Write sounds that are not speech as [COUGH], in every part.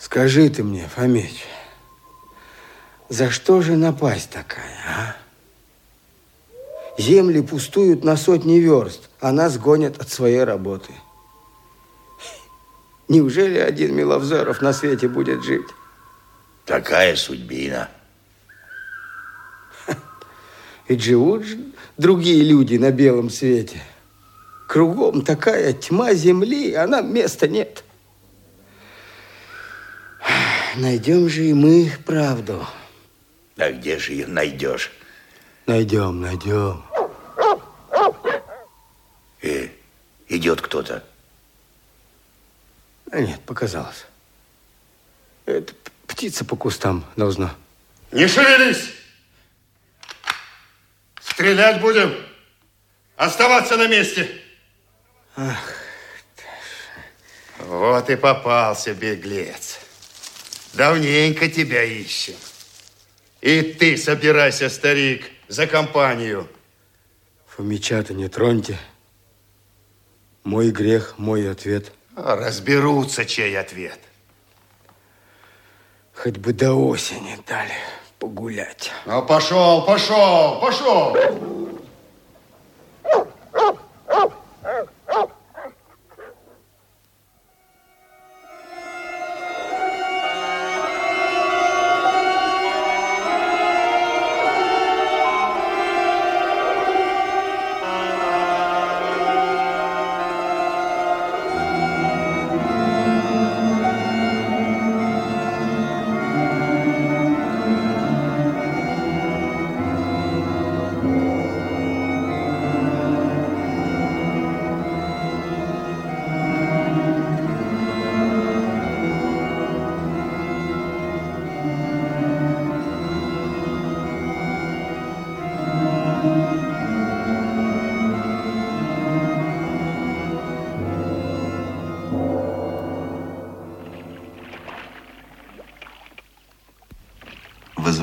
Скажи ты мне, Фомич, за что же напасть такая, а? Земли пустуют на сотни верст, а нас гонят от своей работы. Неужели один Миловзоров на свете будет жить? Такая судьбина. [LAUGHS] Ведь живут же другие люди на белом свете. Кругом такая тьма земли, а нам места нет. Найдем же и мы правду. Да где же ее найдешь? Найдем, найдем. Э, идет кто-то. А нет, показалось. Это птица по кустам должна. Не шевелись! Стрелять будем. Оставаться на месте. Ах. Вот и попался беглец. Давненько тебя ищем. И ты собирайся, старик, за компанию. Фомича-то не троньте. Мой грех, мой ответ. А разберутся, чей ответ. Хоть бы до осени дали погулять. Ну, пошел, пошел, пошел.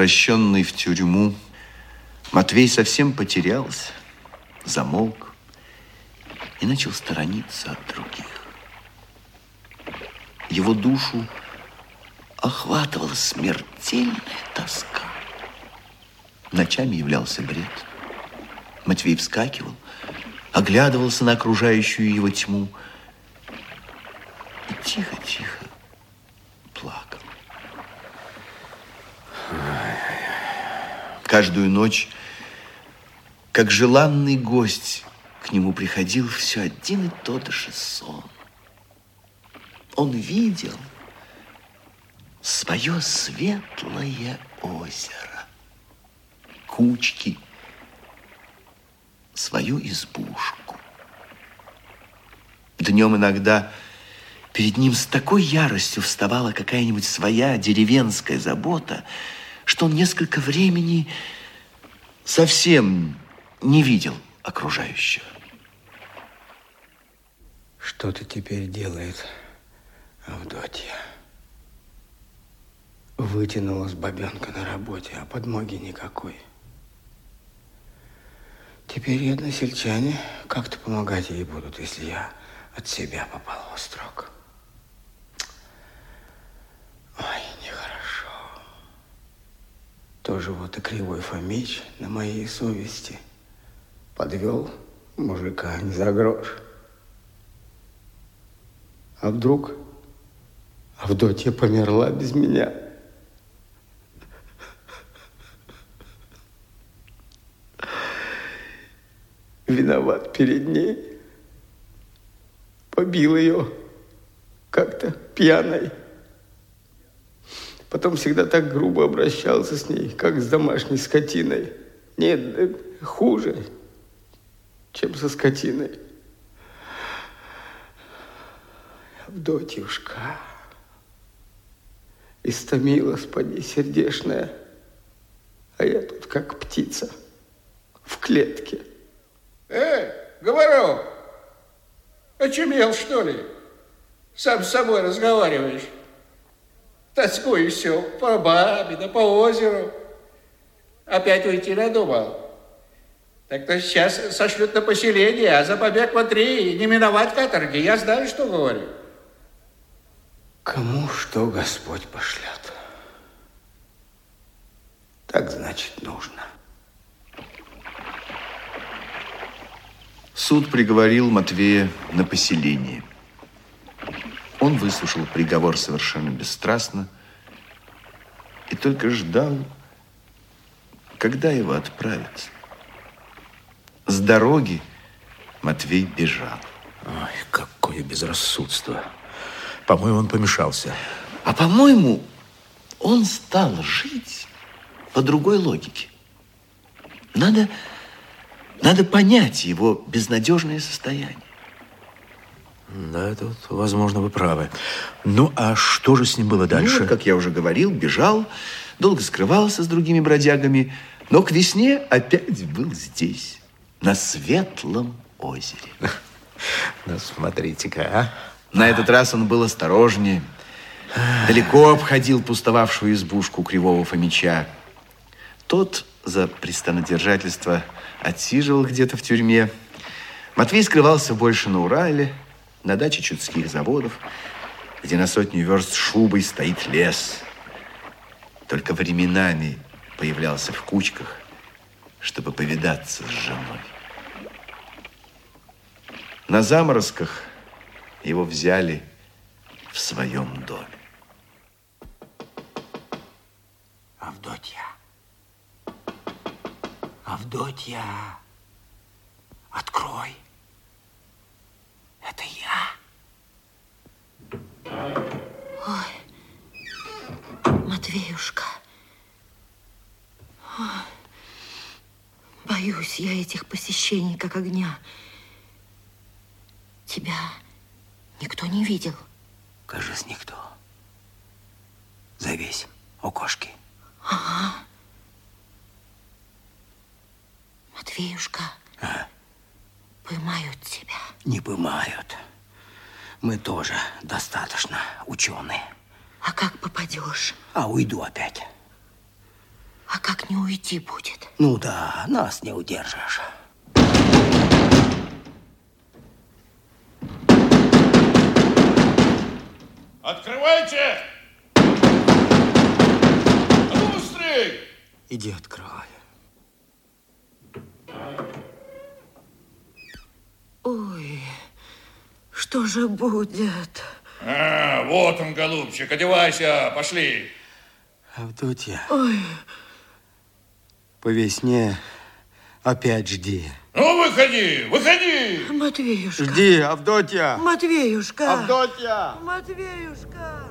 Возвращенный в тюрьму, Матвей совсем потерялся, замолк и начал сторониться от других. Его душу охватывала смертельная тоска. Ночами являлся бред. Матвей вскакивал, оглядывался на окружающую его тьму и тихо-тихо Каждую ночь, как желанный гость, к нему приходил все один и тот же сон. Он видел свое светлое озеро, кучки, свою избушку. Днем иногда перед ним с такой яростью вставала какая-нибудь своя деревенская забота, что он несколько времени совсем не видел окружающего. Что-то теперь делает Авдотья. Вытянулась бабенка на работе, а подмоги никакой. Теперь односельчане как-то помогать ей будут, если я от себя попал в строк. Ой. Тоже вот и кривой Фомич на моей совести подвел мужика не за грош. А вдруг Авдотья померла без меня? Виноват перед ней. Побил ее как-то пьяной. Потом всегда так грубо обращался с ней, как с домашней скотиной. Нет, хуже, чем со скотиной. Авдотьюшка, истомилась поди сердешная, а я тут как птица в клетке. Э, Говоров, очумел, что ли? Сам с собой разговариваешь. Тоскую все по бабе, да по озеру. Опять уйти надумал. Так-то сейчас сошлют на поселение, а за побег в три не миновать каторги. Я знаю, что говорю. Кому что Господь пошлет. Так значит нужно. Суд приговорил Матвея на поселение. Он выслушал приговор совершенно бесстрастно и только ждал, когда его отправят. С дороги Матвей бежал. Ой, какое безрассудство. По-моему, он помешался. А по-моему, он стал жить по другой логике. Надо, надо понять его безнадежное состояние. Да, вот, возможно, вы правы. Ну, а что же с ним было дальше? Ну, как я уже говорил, бежал, долго скрывался с другими бродягами, но к весне опять был здесь, на Светлом озере. [LAUGHS] Ну, смотрите-ка, а. На этот раз он был осторожнее. Далеко обходил пустовавшую избушку Кривого Фомича. Тот за пристанодержательство отсиживал где-то в тюрьме. Матвей скрывался больше на Урале, на даче чудских заводов, где на сотню верст шубой стоит лес. Только временами появлялся в кучках, чтобы повидаться с женой. На заморозках его взяли в своем доме. Авдотья. Авдотья. Открой. Это я. Ой, Матвеюшка. Ой, боюсь я этих посещений, как огня. Тебя никто не видел? Кажется, никто. Завесь у кошки. Ага. Матвеюшка, А? поймают тебя. Не пымают. Мы тоже достаточно ученые. А как попадешь? А уйду опять. А как не уйти будет? Ну да, нас не удержишь. Открывайте! А ну быстрей! Иди открой. Ой, что же будет? А, вот он, голубчик, одевайся, пошли. Авдотья, Ой, по весне опять жди. Ну, выходи, выходи! Матвеюшка. Жди, Авдотья! Матвеюшка. Авдотья! Матвеюшка.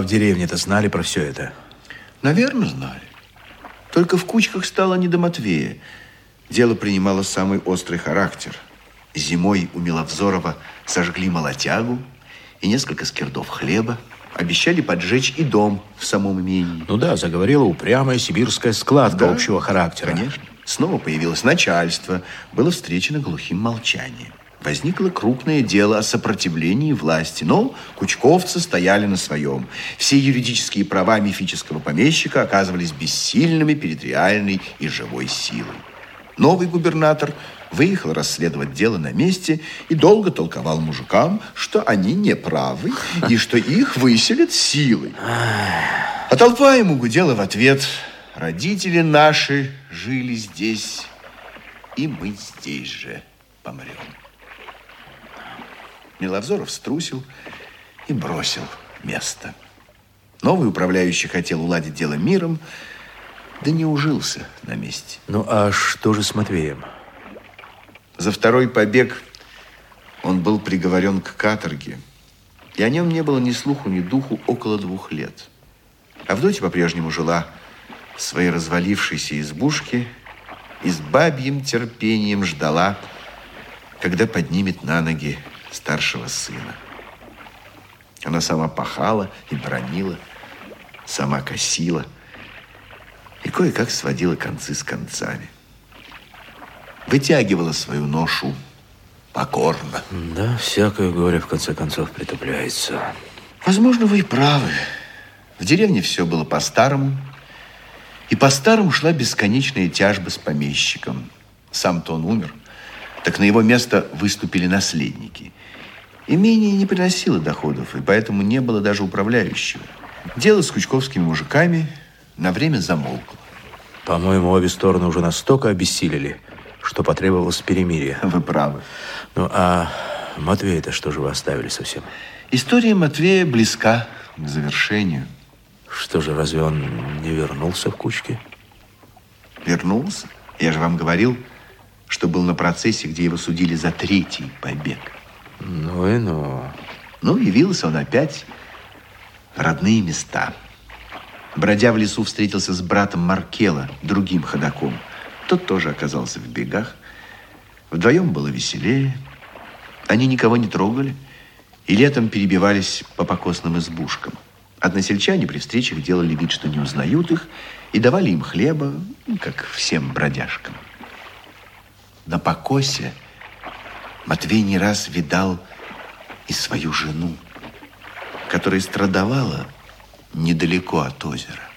А в деревне-то знали про все это? Наверное, знали. Только в кучках стало не до Матвея. Дело принимало самый острый характер. Зимой у Миловзорова сожгли молотягу и несколько скирдов хлеба. Обещали поджечь и дом в самом имении. Ну да, заговорила упрямая сибирская складка Да, общего характера. Конечно. Снова появилось начальство. Было встречено глухим молчанием. Возникло крупное дело о сопротивлении власти, но кучковцы стояли на своем. Все юридические права мифического помещика оказывались бессильными перед реальной и живой силой. Новый губернатор выехал расследовать дело на месте и долго толковал мужикам, что они не правы и что их выселят силой. А толпа ему гудела в ответ. Родители наши жили здесь, и мы здесь же помрем. Миловзоров струсил и бросил место. Новый управляющий хотел уладить дело миром, да не ужился на месте. Ну, а что же с Матвеем? За второй побег он был приговорен к каторге, и о нем не было ни слуху, ни духу около двух лет. Авдотья по-прежнему жила в своей развалившейся избушке и с бабьим терпением ждала, когда поднимет на ноги старшего сына. Она сама пахала и бронила, сама косила и кое-как сводила концы с концами. Вытягивала свою ношу покорно. Да, всякое горе в конце концов притупляется. Возможно, вы и правы. В деревне все было по-старому. И по-старому шла бесконечная тяжба с помещиком. Сам-то он умер. Так на его место выступили наследники. Имение не приносило доходов, и поэтому не было даже управляющего. Дело с кучковскими мужиками на время замолкло. По-моему, обе стороны уже настолько обессилели, что потребовалось перемирие. Вы правы. Ну, а Матвея-то что же вы оставили совсем? История Матвея близка к завершению. Что же, разве он не вернулся в кучке? Вернулся? Я же вам говорил, что был на процессе, где его судили за третий побег. Ну и ну. Ну, явился он опять в родные места. Бродя в лесу, встретился с братом Маркела, другим ходаком. Тот тоже оказался в бегах. Вдвоем было веселее. Они никого не трогали и летом перебивались по покосным избушкам. Односельчане при встречах делали вид, что не узнают их, и давали им хлеба, как всем бродяжкам. На покосе Матвей не раз видал и свою жену, которая страдовала недалеко от озера.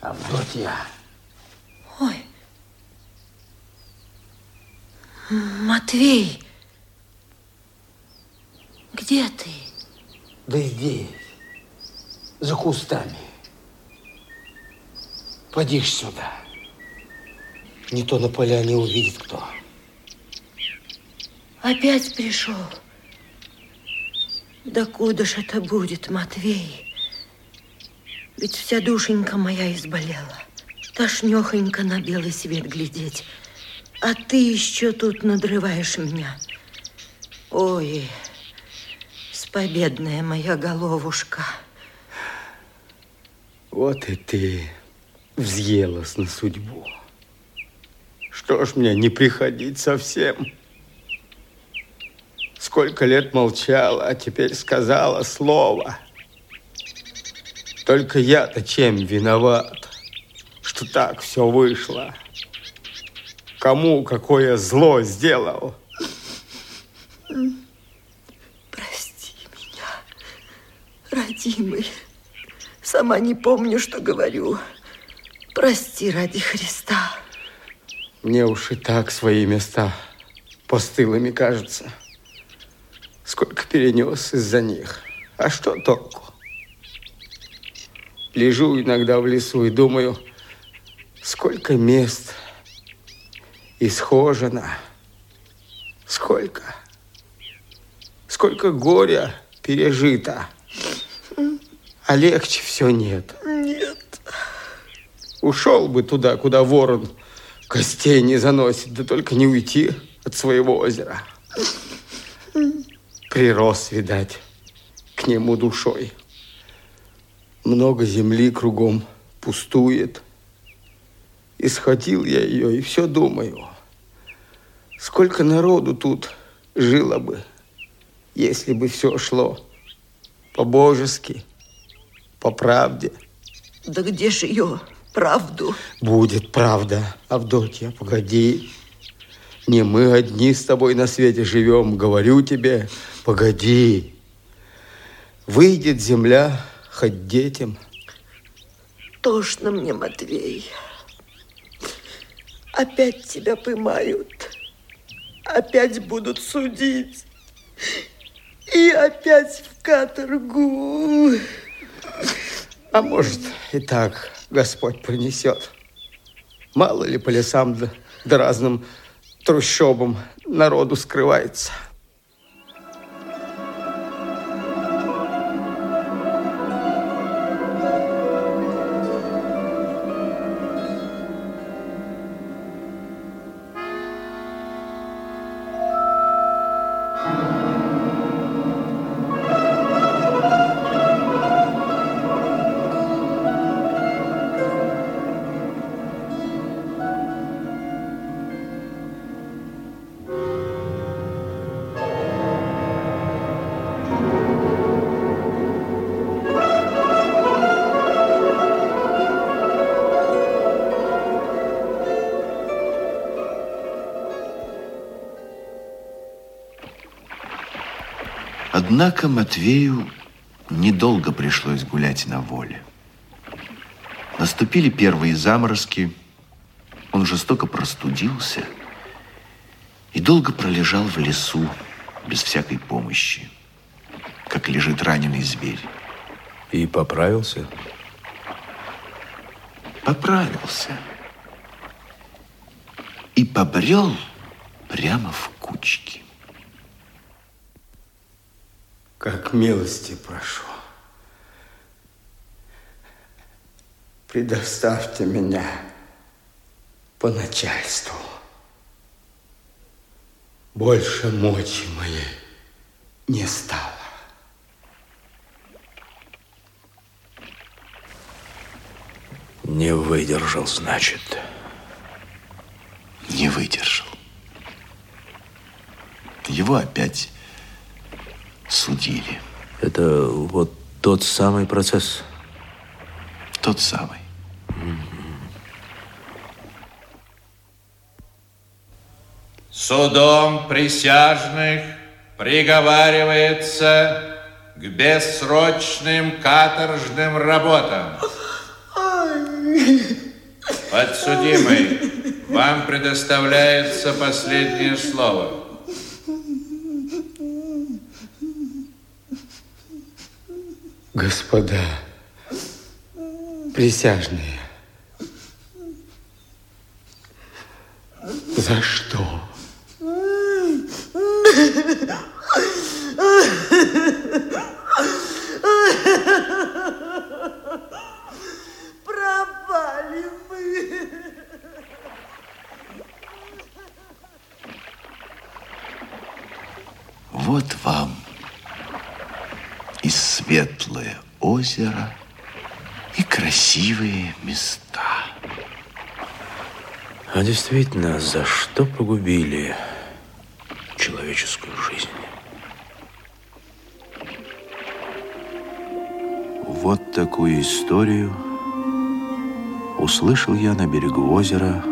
Авдотья, Ой. Матвей. Где ты? да здесь, за кустами. Поди сюда. Не то на поляне увидит кто. Опять пришел. Да куда ж это будет, Матвей? Ведь вся душенька моя изболела. Тошнехонько на белый свет глядеть. А ты еще тут надрываешь меня. Ой, спобедная моя головушка. Вот и ты взъелась на судьбу. Что ж мне не приходить совсем? Сколько лет молчала, а теперь сказала слово. Только я-то чем виноват, что так все вышло? Кому какое зло сделал? Прости меня, родимый. Сама не помню, что говорю. Прости ради Христа. Мне уж и так свои места постылыми кажется. Сколько перенес из-за них. А что толку? Лежу иногда в лесу и думаю, сколько мест исхожено, сколько, сколько горя пережито, а легче все. Нет. Ушел бы туда, куда ворон костей не заносит, да только не уйти от своего озера. Прирос, видать, к нему душой. Много земли кругом пустует. И схватил я ее, и все думаю. Сколько народу тут жило бы, если бы все шло по-божески, по правде. Да где ж ее правду? Будет правда, Авдотья, погоди. Не мы одни с тобой на свете живем, говорю тебе, погоди. Выйдет земля хоть детям. Тошно мне, Матвей. Опять тебя поймают. Опять будут судить. И опять в каторгу. А может, и так Господь принесет. Мало ли по лесам да, да разным трущобам народу скрывается. Однако Матвею недолго пришлось гулять на воле. Наступили первые заморозки, он жестоко простудился и долго пролежал в лесу без всякой помощи, как лежит раненый зверь. И поправился? Поправился. И побрел прямо в кучки. Как милости прошу. Предоставьте меня по начальству. Больше мочи моей не стало. Не выдержал, значит. Не выдержал. Его опять судили. Это вот тот самый процесс? Тот самый. Судом присяжных приговаривается к бессрочным каторжным работам. Подсудимый, вам предоставляется последнее слово. Господа, присяжные, за что? Пропали мы. Вот вам и светлое озеро, и красивые места. А действительно, за что погубили человеческую жизнь? Вот такую историю услышал я на берегу озера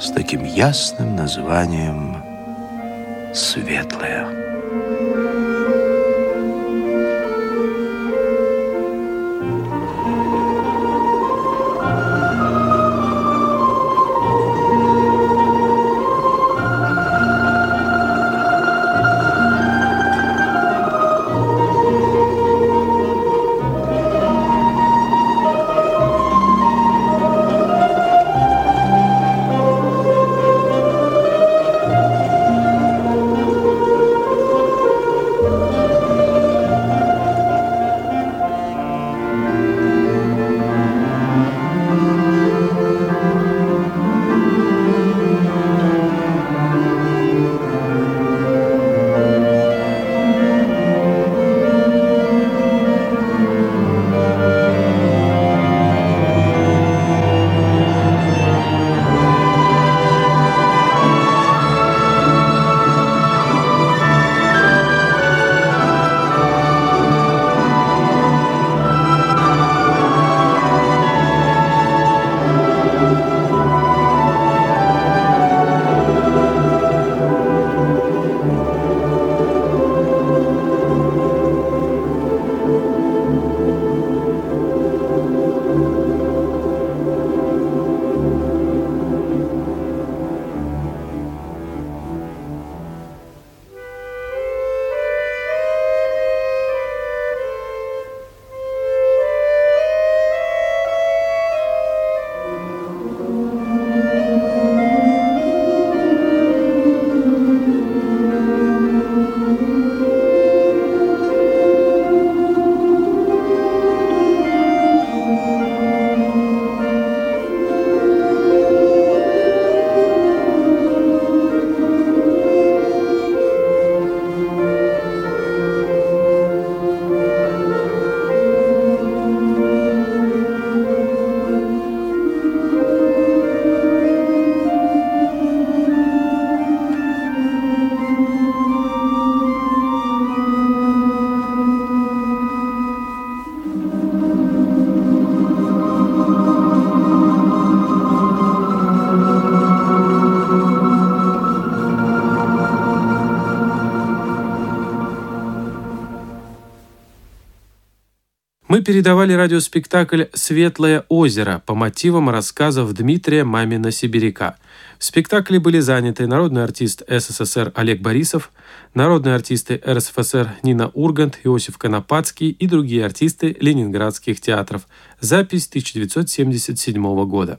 с таким ясным названием «Светлое». Передавали радиоспектакль «Светлое озеро» по мотивам рассказов Дмитрия Мамина-Сибиряка. В спектакле были заняты народный артист СССР Олег Борисов, народные артисты РСФСР Нина Ургант, Иосиф Конопадский и другие артисты ленинградских театров. Запись 1977 года.